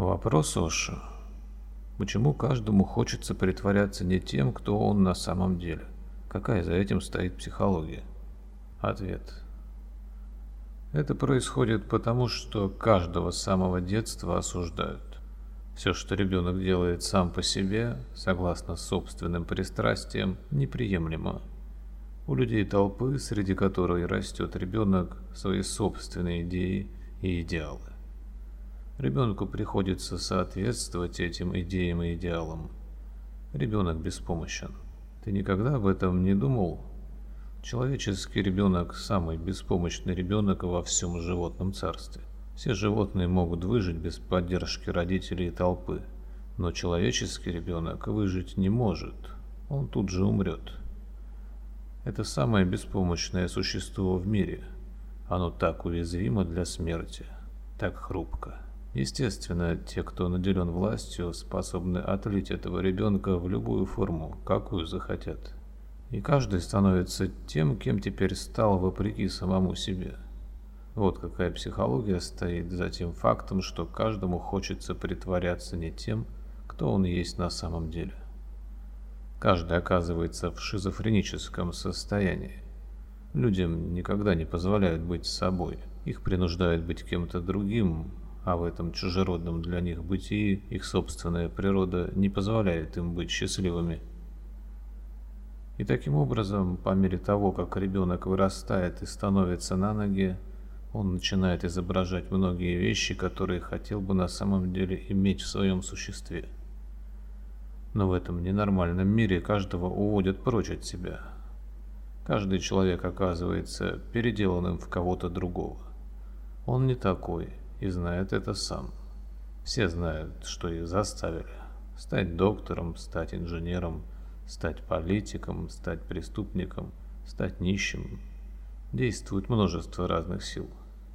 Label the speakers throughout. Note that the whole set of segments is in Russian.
Speaker 1: Вопрос, Оша, почему каждому хочется притворяться не тем, кто он на самом деле? Какая за этим стоит психология? Ответ. Это происходит потому, что каждого с самого детства осуждают. Все, что ребенок делает сам по себе, согласно собственным пристрастиям, неприемлемо. У людей толпы, среди которой растет ребенок, свои собственные идеи и идеалы. Ребенку приходится соответствовать этим идеям и идеалам. Ребенок беспомощен. Ты никогда об этом не думал? Человеческий ребенок – самый беспомощный ребенок во всем животном царстве. Все животные могут выжить без поддержки родителей и толпы, но человеческий ребенок выжить не может, он тут же умрет. Это самое беспомощное существо в мире. Оно так уязвимо для смерти, так хрупко. Естественно, те, кто наделен властью, способны отлить этого ребенка в любую форму, какую захотят. И каждый становится тем, кем теперь стал вопреки самому себе. Вот какая психология стоит за тем фактом, что каждому хочется притворяться не тем, кто он есть на самом деле. Каждый оказывается в шизофреническом состоянии. Людям никогда не позволяют быть собой. Их принуждают быть кем-то другим, а в этом чужеродном для них бытии их собственная природа не позволяет им быть счастливыми. И таким образом, по мере того, как ребенок вырастает и становится на ноги, он начинает изображать многие вещи, которые хотел бы на самом деле иметь в своем существе. Но в этом ненормальном мире каждого уводят прочь от себя. Каждый человек оказывается переделанным в кого-то другого. Он не такой и знает это сам. Все знают, что их заставили. Стать доктором, стать инженером, стать политиком, стать преступником, стать нищим. Действует множество разных сил.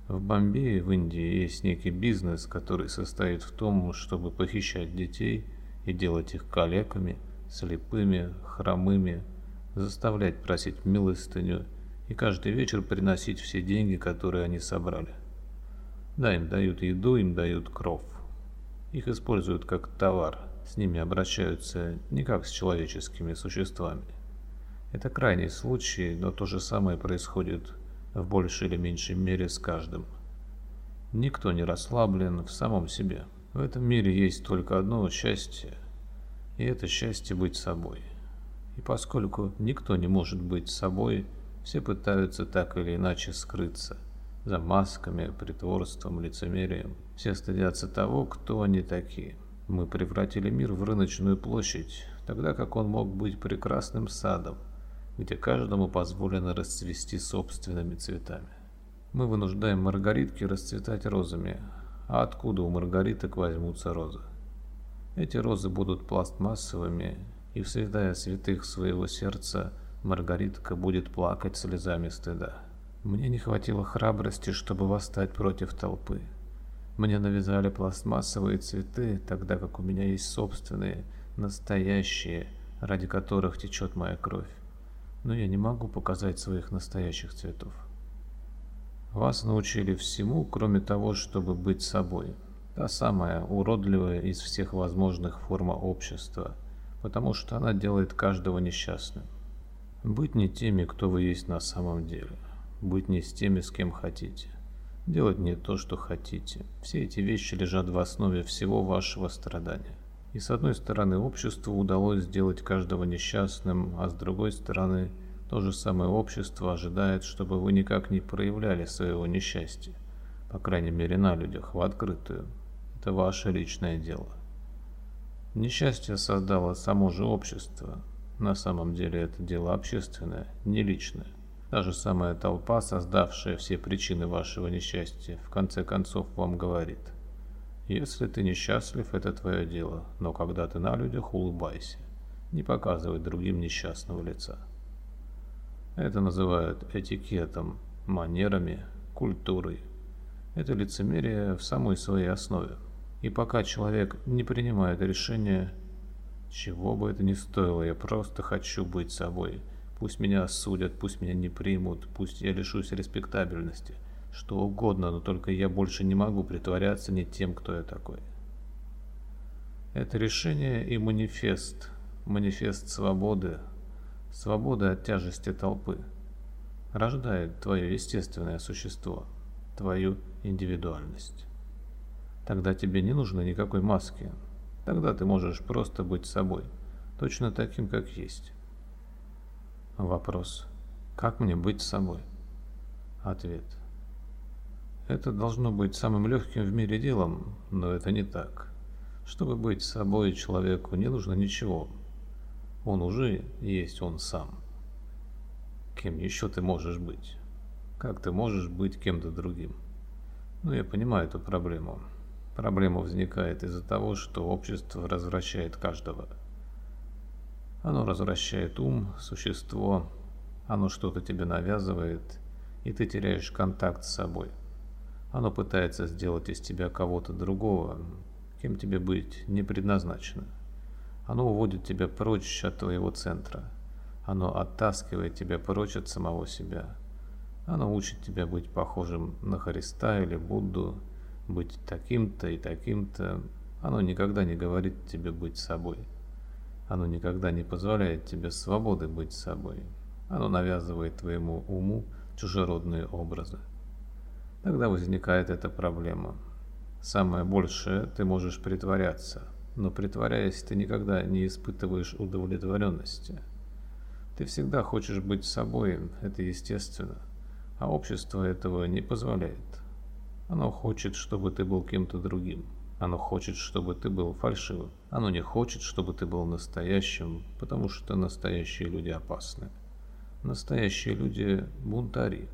Speaker 1: В Бомбее, в Индии, есть некий бизнес, который состоит в том, чтобы похищать детей и делать их калеками, слепыми, хромыми, заставлять просить милостыню и каждый вечер приносить все деньги, которые они собрали. Да, им дают еду, им дают кров. Их используют как товар, с ними обращаются не как с человеческими существами. Это крайний случай, но то же самое происходит в большей или меньшей мере с каждым. Никто не расслаблен в самом себе. В этом мире есть только одно счастье, и это счастье быть собой. И поскольку никто не может быть собой, все пытаются так или иначе скрыться за масками, притворством, лицемерием. Все стыдятся того, кто они такие. Мы превратили мир в рыночную площадь, тогда как он мог быть прекрасным садом, где каждому позволено расцвести собственными цветами. Мы вынуждаем маргаритки расцветать розами, а откуда у маргариток возьмутся розы? Эти розы будут пластмассовыми, и в святая святых своего сердца маргаритка будет плакать слезами стыда. Мне не хватило храбрости, чтобы восстать против толпы. Мне навязали пластмассовые цветы, тогда как у меня есть собственные, настоящие, ради которых течет моя кровь но я не могу показать своих настоящих цветов. Вас научили всему, кроме того, чтобы быть собой. Та самая уродливая из всех возможных форм общества, потому что она делает каждого несчастным. Быть не теми, кто вы есть на самом деле. Быть не с теми, с кем хотите. Делать не то, что хотите. Все эти вещи лежат в основе всего вашего страдания. И с одной стороны, обществу удалось сделать каждого несчастным, а с другой стороны, то же самое общество ожидает, чтобы вы никак не проявляли своего несчастья, по крайней мере на людях, в открытую. Это ваше личное дело. Несчастье создало само же общество. На самом деле это дело общественное, не личное. Та же самая толпа, создавшая все причины вашего несчастья, в конце концов вам говорит – если ты несчастлив, это твое дело, но когда ты на людях, улыбайся. Не показывай другим несчастного лица. Это называют этикетом, манерами, культурой. Это лицемерие в самой своей основе. И пока человек не принимает решение, чего бы это ни стоило, я просто хочу быть собой. Пусть меня осудят, пусть меня не примут, пусть я лишусь респектабельности – что угодно, но только я больше не могу притворяться не тем, кто я такой. Это решение и манифест, манифест свободы, свободы от тяжести толпы, рождает твое естественное существо, твою индивидуальность. Тогда тебе не нужно никакой маски, тогда ты можешь просто быть собой, точно таким, как есть. Вопрос. Как мне быть собой? Ответ. Это должно быть самым легким в мире делом, но это не так. Чтобы быть собой человеку не нужно ничего. Он уже есть он сам. Кем еще ты можешь быть? Как ты можешь быть кем-то другим? Ну, я понимаю эту проблему. Проблема возникает из-за того, что общество развращает каждого. Оно развращает ум, существо, оно что-то тебе навязывает, и ты теряешь контакт с собой. Оно пытается сделать из тебя кого-то другого, кем тебе быть не предназначено. Оно уводит тебя прочь от твоего центра. Оно оттаскивает тебя прочь от самого себя. Оно учит тебя быть похожим на Христа или Будду, быть таким-то и таким-то. Оно никогда не говорит тебе быть собой. Оно никогда не позволяет тебе свободы быть собой. Оно навязывает твоему уму чужеродные образы. Тогда возникает эта проблема. Самое большее ты можешь притворяться, но притворяясь, ты никогда не испытываешь удовлетворенности. Ты всегда хочешь быть собой, это естественно, а общество этого не позволяет. Оно хочет, чтобы ты был кем-то другим. Оно хочет, чтобы ты был фальшивым. Оно не хочет, чтобы ты был настоящим, потому что настоящие люди опасны. Настоящие люди – бунтари.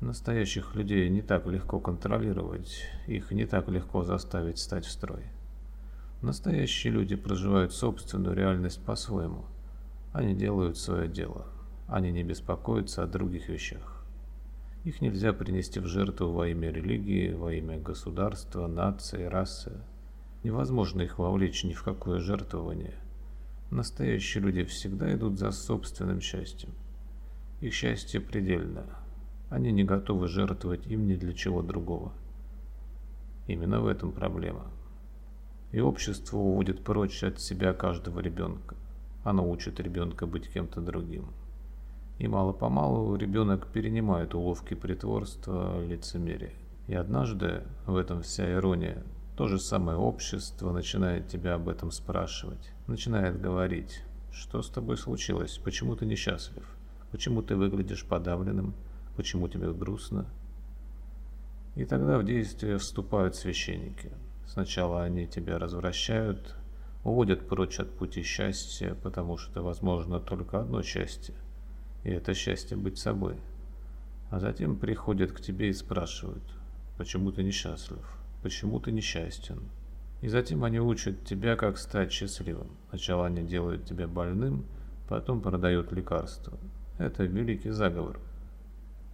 Speaker 1: Настоящих людей не так легко контролировать, их не так легко заставить стать в строй. Настоящие люди проживают собственную реальность по-своему. Они делают свое дело. Они не беспокоятся о других вещах. Их нельзя принести в жертву во имя религии, во имя государства, нации, расы. Невозможно их вовлечь ни в какое жертвование. Настоящие люди всегда идут за собственным счастьем. Их счастье предельно. Они не готовы жертвовать им ни для чего другого. Именно в этом проблема. И общество уводит прочь от себя каждого ребенка. Оно учит ребенка быть кем-то другим. И мало-помалу ребенок перенимает уловки притворства, лицемерия. И однажды, в этом вся ирония, то же самое общество начинает тебя об этом спрашивать. Начинает говорить, что с тобой случилось, почему ты несчастлив? Почему ты выглядишь подавленным? Почему тебе грустно? И тогда в действие вступают священники. Сначала они тебя развращают, уводят прочь от пути счастья, потому что возможно только одно счастье, и это счастье быть собой. А затем приходят к тебе и спрашивают, почему ты несчастлив, почему ты несчастен. И затем они учат тебя, как стать счастливым. Сначала они делают тебя больным, потом продают лекарства. Это великий заговор.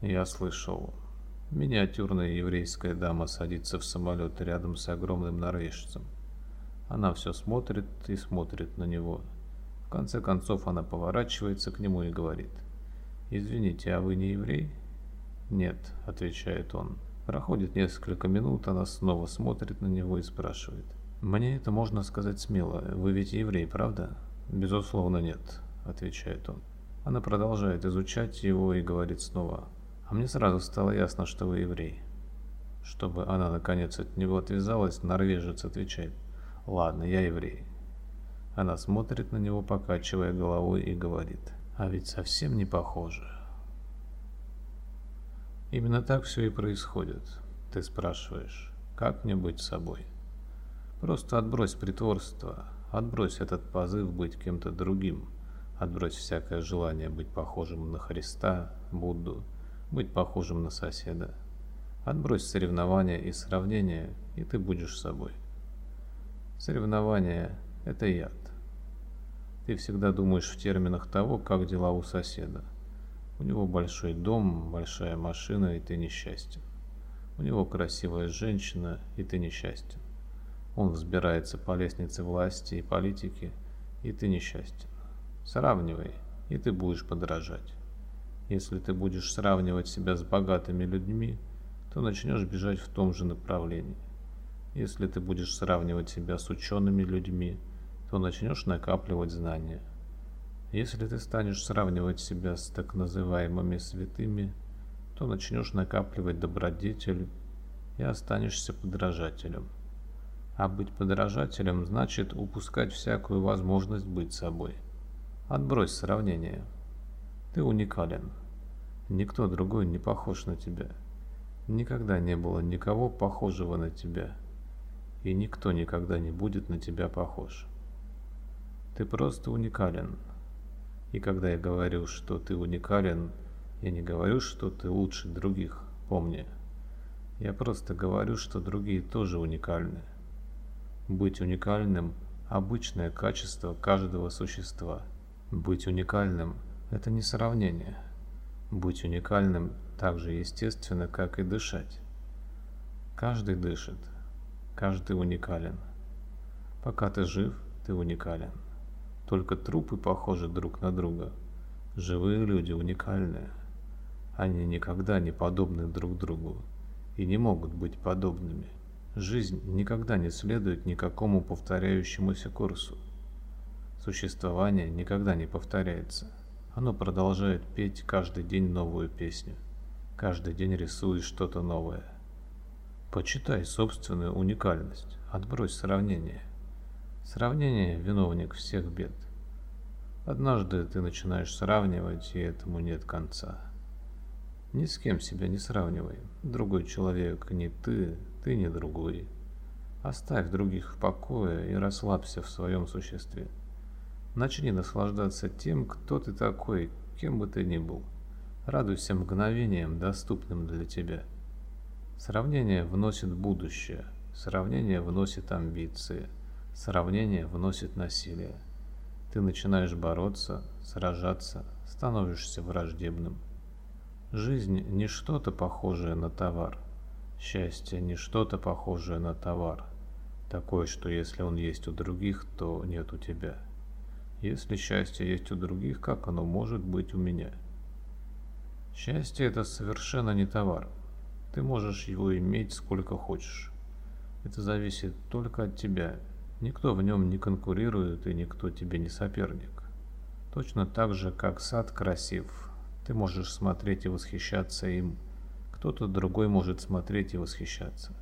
Speaker 1: Я слышал. Миниатюрная еврейская дама садится в самолет рядом с огромным норвежцем. Она все смотрит и смотрит на него. В конце концов она поворачивается к нему и говорит. «Извините, а вы не еврей?» «Нет», — отвечает он. Проходит несколько минут, она снова смотрит на него и спрашивает. «Мне это можно сказать смело. Вы ведь еврей, правда?» «Безусловно, нет», — отвечает он. Она продолжает изучать его и говорит снова. «А мне сразу стало ясно, что вы еврей». Чтобы она наконец от него отвязалась, норвежец отвечает. «Ладно, я еврей». Она смотрит на него, покачивая головой, и говорит. «А ведь совсем не похоже». Именно так все и происходит. Ты спрашиваешь, как мне быть собой? Просто отбрось притворство, отбрось этот позыв быть кем-то другим – Отбрось всякое желание быть похожим на Христа, Будду, быть похожим на соседа. Отбрось соревнования и сравнения, и ты будешь собой. Соревнование – это яд. Ты всегда думаешь в терминах того, как дела у соседа. У него большой дом, большая машина, и ты несчастен. У него красивая женщина, и ты несчастен. Он взбирается по лестнице власти и политики, и ты несчастен. Сравнивай, и ты будешь подражать. Если ты будешь сравнивать себя с богатыми людьми, то начнешь бежать в том же направлении. Если ты будешь сравнивать себя с учеными людьми, то начнешь накапливать знания. Если ты станешь сравнивать себя с так называемыми святыми, то начнешь накапливать добродетель и останешься подражателем. А быть подражателем значит упускать всякую возможность быть собой. Отбрось сравнение. Ты уникален. Никто другой не похож на тебя. Никогда не было никого похожего на тебя. И никто никогда не будет на тебя похож. Ты просто уникален. И когда я говорю, что ты уникален, я не говорю, что ты лучше других, помни. Я просто говорю, что другие тоже уникальны. Быть уникальным – обычное качество каждого существа. Быть уникальным – это не сравнение. Быть уникальным так же естественно, как и дышать. Каждый дышит, каждый уникален. Пока ты жив, ты уникален. Только трупы похожи друг на друга. Живые люди уникальные. Они никогда не подобны друг другу и не могут быть подобными. Жизнь никогда не следует никакому повторяющемуся курсу. Существование никогда не повторяется. Оно продолжает петь каждый день новую песню. Каждый день рисует что-то новое. Почитай собственную уникальность, отбрось сравнение. Сравнение – виновник всех бед. Однажды ты начинаешь сравнивать, и этому нет конца. Ни с кем себя не сравнивай. Другой человек не ты, ты не другой. Оставь других в покое и расслабься в своем существе. Начни наслаждаться тем, кто ты такой, кем бы ты ни был. Радуйся мгновениям, доступным для тебя. Сравнение вносит будущее, сравнение вносит амбиции, сравнение вносит насилие. Ты начинаешь бороться, сражаться, становишься враждебным. Жизнь не что-то похожее на товар. Счастье не что-то похожее на товар. Такое, что если он есть у других, то нет у тебя. Если счастье есть у других, как оно может быть у меня? Счастье это совершенно не товар. Ты можешь его иметь сколько хочешь. Это зависит только от тебя. Никто в нем не конкурирует и никто тебе не соперник. Точно так же, как сад красив, ты можешь смотреть и восхищаться им. Кто-то другой может смотреть и восхищаться.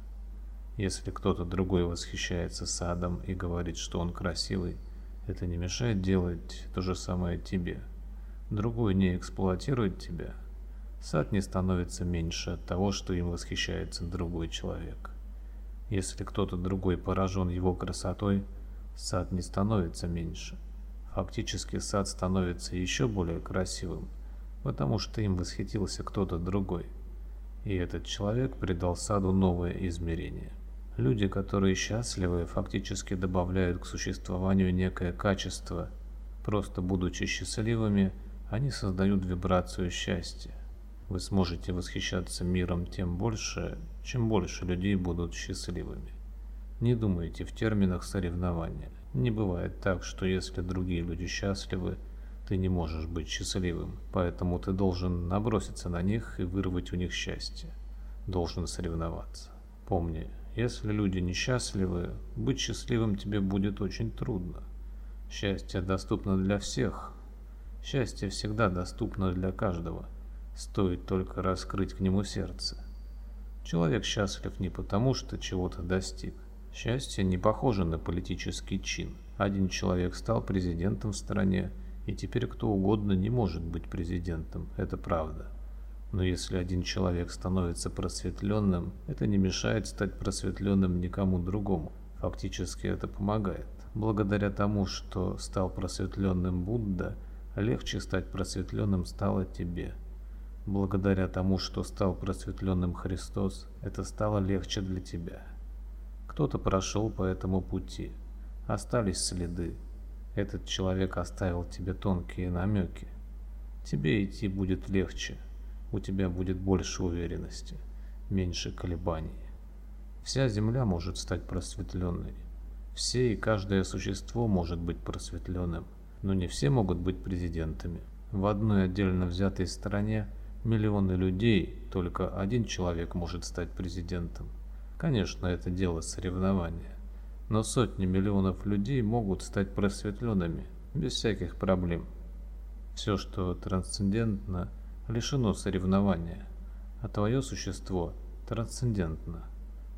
Speaker 1: Если кто-то другой восхищается садом и говорит, что он красивый, это не мешает делать то же самое тебе. Другой не эксплуатирует тебя. Сад не становится меньше от того, что им восхищается другой человек. Если кто-то другой поражен его красотой, сад не становится меньше. Фактически сад становится еще более красивым, потому что им восхитился кто-то другой. И этот человек придал саду новое измерение. Люди, которые счастливы, фактически добавляют к существованию некое качество. Просто будучи счастливыми, они создают вибрацию счастья. Вы сможете восхищаться миром тем больше, чем больше людей будут счастливыми. Не думайте в терминах соревнования. Не бывает так, что если другие люди счастливы, ты не можешь быть счастливым, поэтому ты должен наброситься на них и вырвать у них счастье. Должен соревноваться. Помни, если люди несчастливы, быть счастливым тебе будет очень трудно. Счастье доступно для всех. Счастье всегда доступно для каждого. Стоит только раскрыть к нему сердце. Человек счастлив не потому, что чего-то достиг. Счастье не похоже на политический чин. Один человек стал президентом в стране, и теперь кто угодно не может быть президентом, это правда. Но если один человек становится просветленным, это не мешает стать просветленным никому другому. Фактически это помогает. Благодаря тому, что стал просветленным Будда, легче стать просветленным стало тебе. Благодаря тому, что стал просветленным Христос, это стало легче для тебя. Кто-то прошел по этому пути. Остались следы, этот человек оставил тебе тонкие намеки. Тебе идти будет легче, у тебя будет больше уверенности, меньше колебаний. Вся земля может стать просветленной. Все и каждое существо может быть просветленным, но не все могут быть президентами. В одной отдельно взятой стране миллионы людей, только один человек может стать президентом. Конечно, это дело соревнования. Но сотни миллионов людей могут стать просветленными, без всяких проблем. Все, что трансцендентно, лишено соревнования, а твое существо трансцендентно.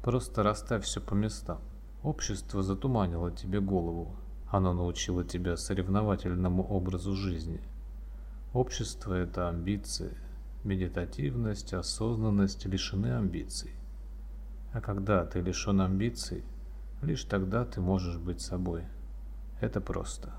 Speaker 1: Просто расставь все по местам. Общество затуманило тебе голову. Оно научило тебя соревновательному образу жизни. Общество – это амбиции. Медитативность, осознанность лишены амбиций. А когда ты лишен амбиций, лишь тогда ты можешь быть собой. Это просто.